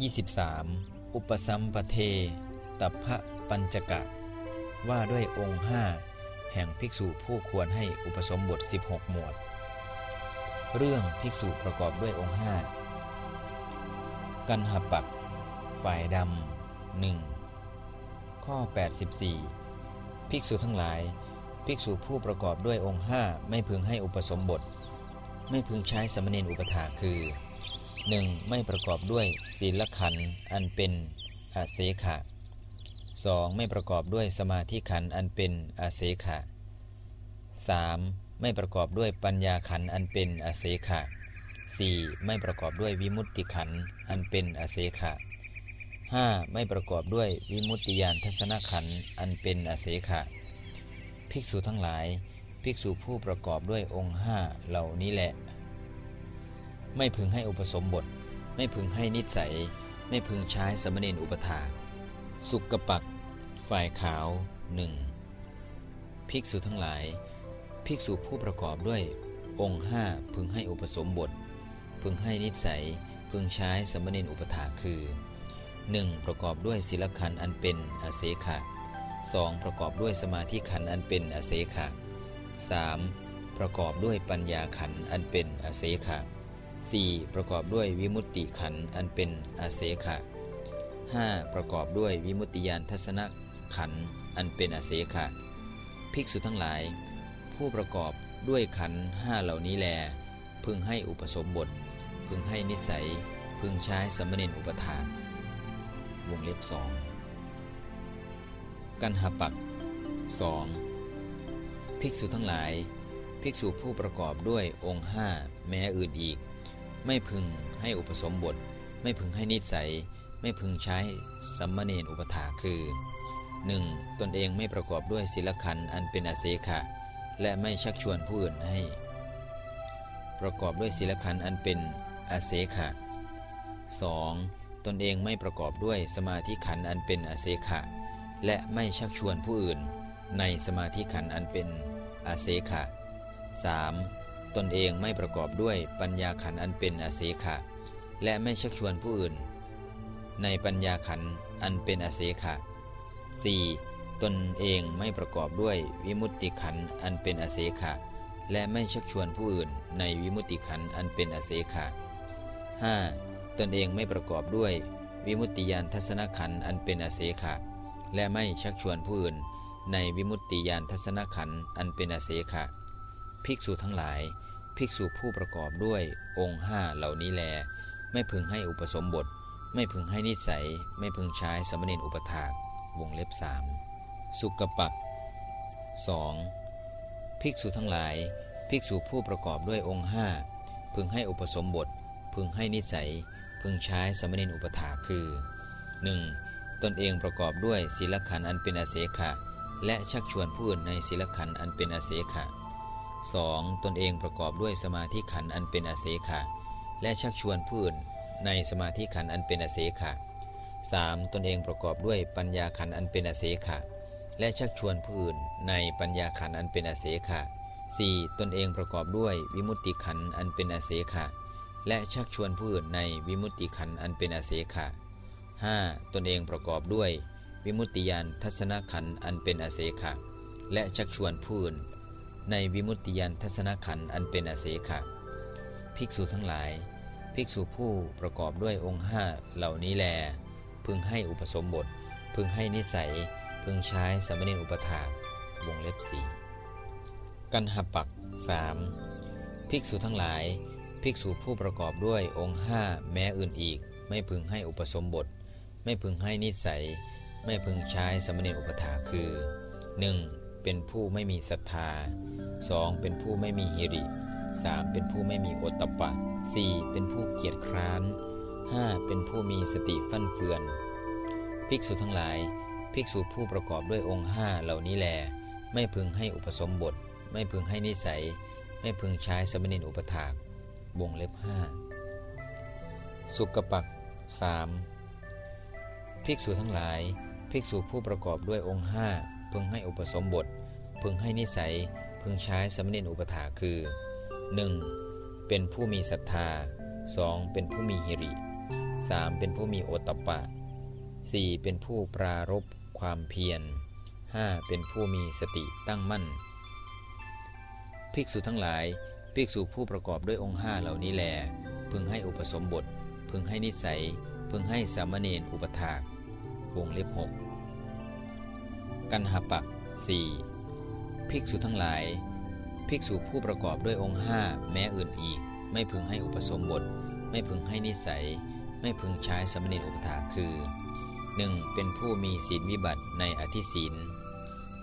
23. อุปสัมปเทตพะปัญจกะ ว่าด้วยองค์ห้าแห่งภิกษุผู้ควรให้อุปสมบท 16 หมวด เรื่องภิกษุประกอบด้วยองค์ห้ากันหปัก ฝ่ายดำหนึ่งข้อ 84 ภิกษุทั้งหลาย ภิกษุผู้ประกอบด้วยองค์ห้าไม่พึงให้อุปสมบท ไม่พึงใช้สมณีอุปถาคือ 1. ไม่ประกอบด้วยศีลขันธ์อันเป็นอาเสขะ 2. ไม่ประกอบด้วยสมาธิขันธ์อันเป็นอาเสขะ 3. ไม่ประกอบด้วยปัญญาขันธ์อันเป็นอาเสขะ 4. ไม่ประกอบด้วยวิมุตติขันธ์อันเป็นอาเสขะ 5. ไม่ประกอบด้วยวิมุตติยานทัศนขันธ์อันเป็นอาเสขะ ภิกษุทั้งหลาย ภิกษุผู้ประกอบด้วยองค์ห้าเหล่านี้แหละ ไม่พึงให้อุปสมบท ไม่พึงให้นิสัย ไม่พึงใช้สมณีนอุปถาสุกปัก ฝ่ายขาวหนึ่งภิกษุทั้งหลาย ภิกษุผู้ประกอบด้วยองค์ห้าพึงให้อุปสมบท พึงให้นิสัย พึงใช้สมณีนอุปถาคือ 1. ประกอบด้วยศีลขันอันเป็นอาเสขะ 2. ประกอบด้วยสมาธิขันอันเป็นอาเสขะ 3. ประกอบด้วยปัญญาขันอันเป็นอาเสขะ 4. ประกอบด้วยวิมุตติขันอันเป็นอาเสขะ 5. ประกอบด้วยวิมุตติยานทัศนขันอันเป็นอาเสขะ ภิกษุทั้งหลาย ผู้ประกอบด้วยขันห้าเหล่านี้แล พึงให้อุปสมบท พึงให้นิสัย พึงใช้สมณีอุปทาน วงเล็บสองกันหปักสองภิกษุทั้งหลาย ภิกษุผู้ประกอบด้วยองค์ห้าแม้อื่นอีก ไม่พึงให้อุปสมบท ไม่พึงให้นิสัย ไม่พึงใช้สัมมเนนอุปถาคือ 1. ตนเองไม่ประกอบด้วยศีลขันอันเป็นอาเสขะ และไม่ชักชวนผู้อื่นให้ ประกอบด้วยศีลขันอันเป็นอาเสขะ 2. ตนเองไม่ประกอบด้วยสมาธิขันอันเป็นอาเสขะ และไม่ชักชวนผู้อื่น ในสมาธิขันอันเป็นอาเสขะ 3. ตนเองไม่ประกอบด้วยปัญญาขันอันเป็นอาเสขะ และไม่ชักชวนผู้อื่น ในปัญญาขันอันเป็นอาเสขะ 4. ตนเองไม่ประกอบด้วยวิมุตติขันอันเป็นอาเสขะ และไม่ชักชวนผู้อื่น ในวิมุตติขันอันเป็นอาเสขะ 5. ตนเองไม่ประกอบด้วยวิมุตติยานทัศนขันอันเป็นอาเสขะ และไม่ชักชวนผู้อื่น ในวิมุตติยานทัศนขันอันเป็นอาเสขะ ภิกษุทั้งหลาย ภิกษุผู้ประกอบด้วยองค์ห้าเหล่านี้แล ไม่พึงให้อุปสมบท ไม่พึงให้นิสัย ไม่พึงใช้สมณีอุปถากวงเล็บสามสุกปักสองภิกษุทั้งหลาย ภิกษุผู้ประกอบด้วยองค์ห้าพึงให้อุปสมบท พึงให้นิสัย พึงใช้สมณีอุปถาคือ 1. ตนเองประกอบด้วยศีลขันอันเป็นอาเสขะและชักชวนผู้อื่นในศีลขันอันเป็นอาเสขะ 2. ตนเองประกอบด้วยสมาธิขันอันเป็นอเสขะและชักชวนผู้อื่นในสมาธิขันอันเป็นอเสขะ 3. ตนเองประกอบด้วยปัญญาขันอันเป็นอเสขะและชักชวนผู้อื่นในปัญญาขันอันเป็นอเสขะ 4. ตนเองประกอบด้วยวิมุตติขันอันเป็นอเสขะและชักชวนผู้อื่นในวิมุตติขันอันเป็นอเสขะ 5. ตนเองประกอบด้วย วิมุตติยานทัศนขันอันเป็นอเสขะและชักชวนผู้อื่น ในวิมุตติยานทัศนขันอันเป็นอเสขะภิกษุทั้งหลาย ภิกษุผู้ประกอบด้วยองค์ห้าเหล่านี้แล พึงให้อุปสมบท พึงให้นิสัย พึงใช้สมณีอุปถาวงเล็บสีกันหปักสามภิกษุทั้งหลาย ภิกษุผู้ประกอบด้วยองค์ห้าแม้อื่นอีก ไม่พึงให้อุปสมบท ไม่พึงให้นิสัย ไม่พึงใช้สมณีอุปถาคือ 1. เป็นผู้ไม่มีศรัทธา 2. เป็นผู้ไม่มีหิริ 3. เป็นผู้ไม่มีโอตตปะ 4. เป็นผู้เกียจคร้าน 5. เป็นผู้มีสติฟั่นเฟือน ภิกษุทั้งหลาย ภิกษุผู้ประกอบด้วยองค์ห้าเหล่านี้แล ไม่พึงให้อุปสมบท ไม่พึงให้นิสัย ไม่พึงใช้สมณีอุปถากวงเล็บห้าสุกปักสามภิกษุทั้งหลาย ภิกษุผู้ประกอบด้วยองค์ห้า พึงให้อุปสมบท พึงให้นิสัย พึงใช้สมณีอุปถาคือ 1. เป็นผู้มีศรัทธา 2. เป็นผู้มีหิริ 3. เป็นผู้มีโอตตะปะ 4. เป็นผู้ปรารบความเพียร 5. เป็นผู้มีสติตั้งมั่น ภิกษุทั้งหลาย ภิกษุผู้ประกอบด้วยองค์ห้าเหล่านี้แล พึงให้อุปสมบท พึงให้นิสัย พึงให้สามเณรอุปถากวงเล็บหก กันหปัก 4. ภิกษุทั้งหลาย ภิกษุผู้ประกอบด้วยองค์ห้าแม้อื่นอีก ไม่พึงให้อุปสมบท ไม่พึงให้นิสัย ไม่พึงใช้สมณรอุปถาคือ 1. เป็นผู้มีศีลวิบัติในอธิศีล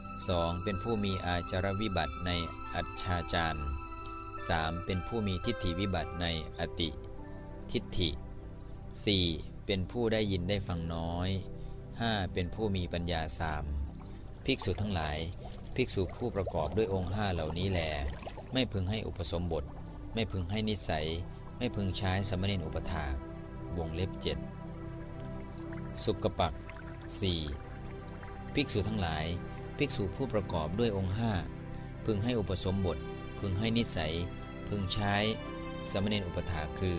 2. เป็นผู้มีอาจารวิบัติในอัจฉาจาร 3. เป็นผู้มีทิฏฐิวิบัติในอติ ทิฏฐิ 4. เป็นผู้ได้ยินได้ฟังน้อย 5. เป็นผู้มีปัญญาสาม ภิกษุทั้งหลาย ภิกษุผู้ประกอบด้วยองค์ห้าเหล่านี้แลไม่พึงให้อุปสมบท ไม่พึงให้นิสัย ไม่พึงใช้สมณีนอุปถาวงเล็บเจ็ดสุกปัก 4. ภิกษุทั้งหลาย ภิกษุผู้ประกอบด้วยองค์ห้าพึงให้อุปสมบท พึงให้นิสัย พึงใช้ สมณีนอุปถาคือ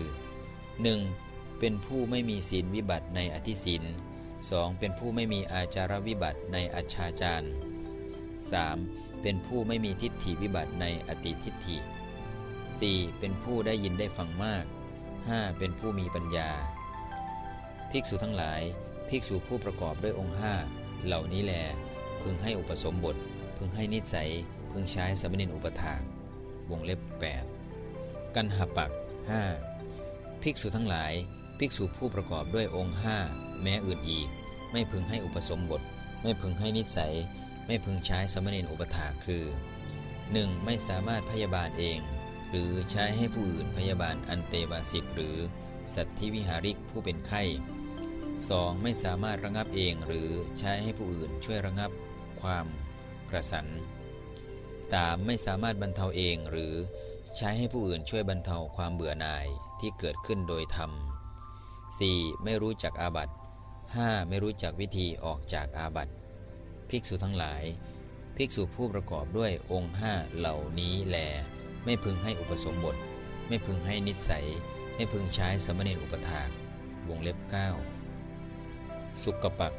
1. เป็นผู้ไม่มีศีลวิบัติในอธิศีล 2. เป็นผู้ไม่มีอาจารวิบัติในอัจฉาจาร 3. เป็นผู้ไม่มีทิฏฐิวิบัติในอติทิฏฐิ 4. เป็นผู้ได้ยินได้ฟังมาก 5. เป็นผู้มีปัญญา ภิกษุทั้งหลาย ภิกษุผู้ประกอบด้วยองค์ห้าเหล่านี้แล พึงให้อุปสมบท พึงให้นิสัย พึงใช้สมณีนอุปถากวงเล็บ 8 กันหปัก 5. ภิกษุทั้งหลาย ภิกษุผู้ประกอบด้วยองค์ห้า แม้อื่นอีก ไม่พึงให้อุปสมบท ไม่พึงให้นิสัย ไม่พึงใช้สมณีนอุปถาคือ 1. ไม่สามารถพยาบาลเอง หรือใช้ให้ผู้อื่นพยาบาลอันเตวาสิกหรือ สัตธิวิหาริกผู้เป็นไข้ 2. ไม่สามารถระงับเองหรือใช้ให้ผู้อื่นช่วยระงับความกระสัน 3. ไม่สามารถบรรเทาเองหรือใช้ให้ผู้อื่นช่วยบรรเทาความเบื่อหน่ายที่เกิดขึ้นโดยธรรม 4. ไม่รู้จักอาบัติ 5. ไม่รู้จักวิธีออกจากอาบัติภิกษุทั้งหลาย ภิกษุผู้ประกอบด้วยองค์ห้าเหล่านี้แล ไม่พึงให้อุปสมบท ไม่พึงให้นิสัย ไม่พึงใช้สมณีอุปถากวงเล็บ 9 สุกปัก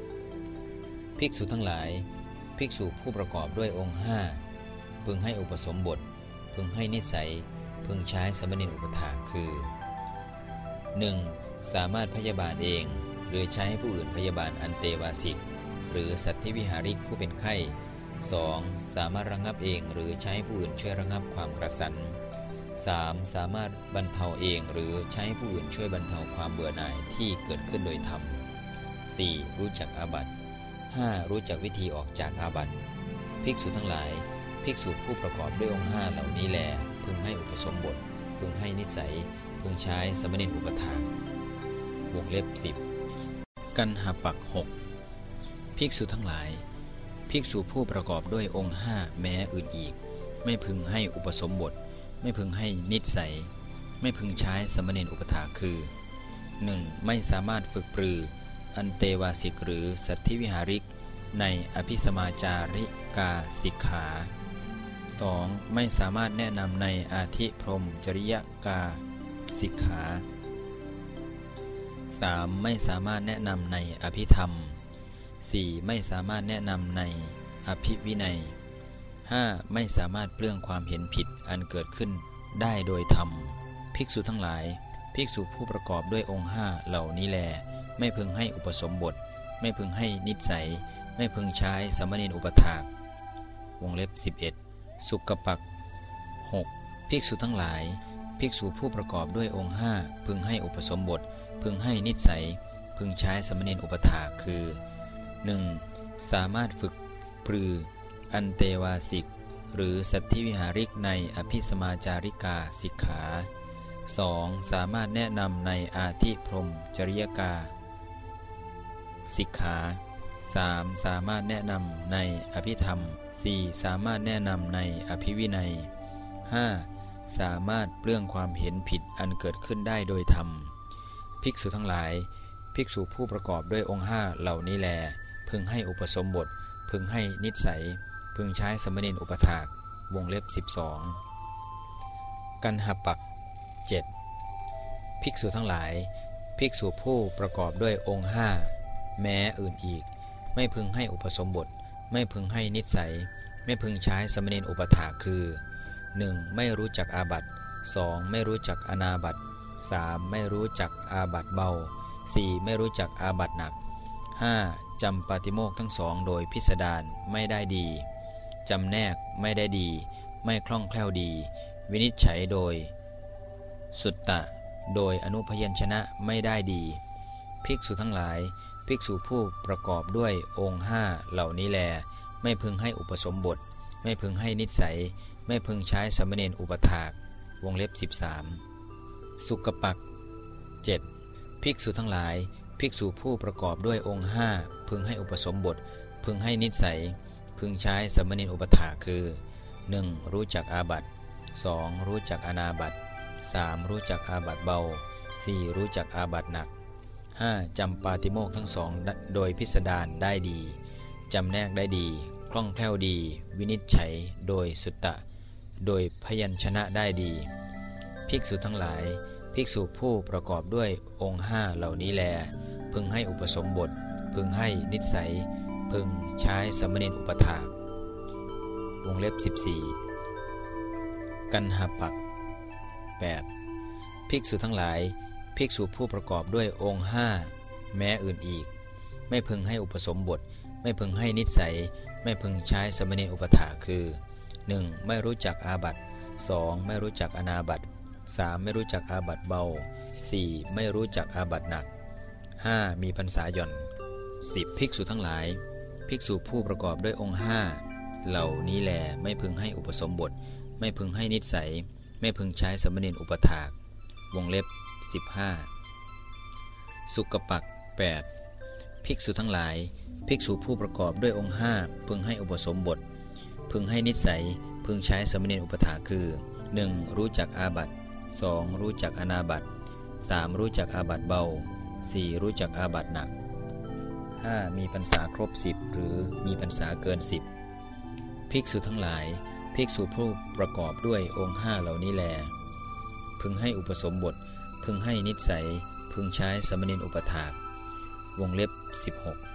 5 ภิกษุทั้งหลาย ภิกษุผู้ประกอบด้วยองค์ห้าพึงให้อุปสมบท พึงให้นิสัย พึงใช้สมณีอุปถากคือ 1. สามารถพยาบาลเอง หรือใช้ให้ผู้อื่นพยาบาลอันเตวาสิก หรือสัตว์ที่วิหาริกผู้เป็นไข้ 2. สามารถระงงับเองหรือใช้ให้ผู้อื่นช่วยระงงับความกระสัน 3. สามารถบรรเทาเองหรือใช้ให้ผู้อื่นช่วยบรรเทาความเบื่อหน่ายที่เกิดขึ้นโดยธรรม 4. รู้จักอาบัติ 5. รู้จักวิธีออกจากอาบัติ ภิกษุทั้งหลาย ภิกษุผู้ประกอบด้วยองค์ห้าเหล่านี้แล พึงให้อุปสมบท พึงให้นิสัย พึงใช้สมณีอุปทานวงเล็บสิบกันหปักหกภิกษุทั้งหลาย ภิกษุผู้ประกอบด้วยองค์ห้าแม้อื่นอีก ไม่พึงให้อุปสมบท ไม่พึงให้นิสัย ไม่พึงใช้สมณีอุปถาคือ 1. ไม่สามารถฝึกปรือ อันเตวาสิกหรือสัตธิวิหาริก ในอภิสมาจาริกาสิกขา 2. ไม่สามารถแนะนำในอาธิพรมจริยกา สิกขา 3. ไม่สามารถแนะนำในอภิธรรม 4. ไม่สามารถแนะนำในอภิวินัย 5. ไม่สามารถเปลื้องความเห็นผิดอันเกิดขึ้นได้โดยธรรม ภิกษุทั้งหลาย ภิกษุผู้ประกอบด้วยองค์ห้าเหล่านี้แล ไม่พึงให้อุปสมบท ไม่พึงให้นิสัย ไม่พึงใช้สมณีนอุปถาก วงเล็บ 11 สุกปัก 6. ภิกษุทั้งหลาย ภิกษุผู้ประกอบด้วยองค์ห้าพึงให้อุปสมบท พึงให้นิสัย พึงใช้สมณีนอุปถาคือ 1. สามารถฝึกปรือ อันเตวาสิก หรือสัตธิวิหาริกในอภิสมาจาริกาสิกขา 2. สามารถแนะนำในอาธิพรมจริยกาสิกขา 3. สามารถแนะนำในอภิธรรม 4. สามารถแนะนำในอภิวินัย 5. สามารถเปลื้องความเห็นผิดอันเกิดขึ้นได้โดยธรรม ภิกษุทั้งหลาย ภิกษุผู้ประกอบด้วยองค์ห้าเหล่านี้แล พึงให้อุปสมบท พึงให้นิสัย พึงใช้สมณีนอุปถาก วงเล็บ 12 กันหปัก 7 ภิกษุทั้งหลาย ภิกษุผู้ประกอบด้วยองค์ห้าแม้อื่นอีก ไม่พึงให้อุปสมบท ไม่พึงให้นิสัย ไม่พึงใช้สมณีนอุปถาคือ 1. ไม่รู้จักอาบัต 2. ไม่รู้จักอนาบัต 3. ไม่รู้จักอาบัตเบา 4. ไม่รู้จักอาบัตหนัก 5. จำปาติโมกทั้งสองโดยพิสดารไม่ได้ดี จำแนกไม่ได้ดี ไม่คล่องแคล่วดี วินิจฉัยโดย สุตตะ โดยอนุพยัญชนะไม่ได้ดี ภิกษุทั้งหลาย ภิกษุผู้ประกอบด้วยองค์ห้าเหล่านี้แล ไม่พึงให้อุปสมบท ไม่พึงให้นิสัย ไม่พึงใช้สมณเณรอุปถาก วงเล็บ 13 สุกปัก 7. ภิกษุทั้งหลาย ภิกษุผู้ประกอบด้วยองค์ห้าพึงให้อุปสมบท พึงให้นิสัย พึงใช้สมณเณรอุปถาคือ 1. รู้จักอาบัต 2. รู้จักอนาบัต 3. รู้จักอาบัตเบา 4. รู้จักอาบัตหนัก 5. จำปาติโมกทั้งสองโดยพิสดารได้ดี จำแนกได้ดี คล่องแคล่วดี วินิจฉัยโดยสุตตะ โดยพยัญชนะได้ดี ภิกษุทั้งหลาย ภิกษุผู้ประกอบด้วยองค์ห้าเหล่านี้แล พึงให้อุปสมบท พึงให้นิสัย พึงใช้สมณีอุปถากวงเล็บ 14 กันหปัก 8. ภิกษุทั้งหลาย ภิกษุผู้ประกอบด้วยองค์ห้าแม้อื่นอีก ไม่พึงให้อุปสมบท ไม่พึงให้นิสัย ไม่พึงใช้สมณีอุปถาคือ 1. ไม่รู้จักอาบัต 2. ไม่รู้จักอนาบัต 3. ไม่รู้จักอาบัตเบา 4. ไม่รู้จักอาบัตหนัก 5. มีพรรษาหย่อน 10. ภิกษุทั้งหลาย ภิกษุผู้ประกอบด้วยองค์ห้าเหล่านี้แลไม่พึงให้อุปสมบท ไม่พึงให้นิสัย ไม่พึงใช้สมณีนอุปถาก วงเล็บ 15 สุกปัก 8. ภิกษุทั้งหลาย ภิกษุผู้ประกอบด้วยองค์ห้าพึงให้อุปสมบท พึงให้นิสัยพึงใช้สมณีอุปถาคือ 1. รู้จักอาบัต 2. รู้จักอนาบัต 3. รู้จักอาบัตเบา 4. รู้จักอาบัตหนัก 5. มีพรรษาครบ 10 หรือมีพรรษาเกิน 10 ภิกษุทั้งหลาย ภิกษุผู้ประกอบด้วยองค์ห้าเหล่านี้แล พึงให้อุปสมบท พึงให้นิสัย พึงใช้สมณีอุปถากวงเล็บ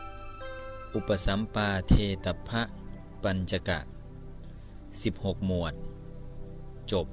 16 อุปสัมปาเทตพะปัญจกะ 16 หมวด จบ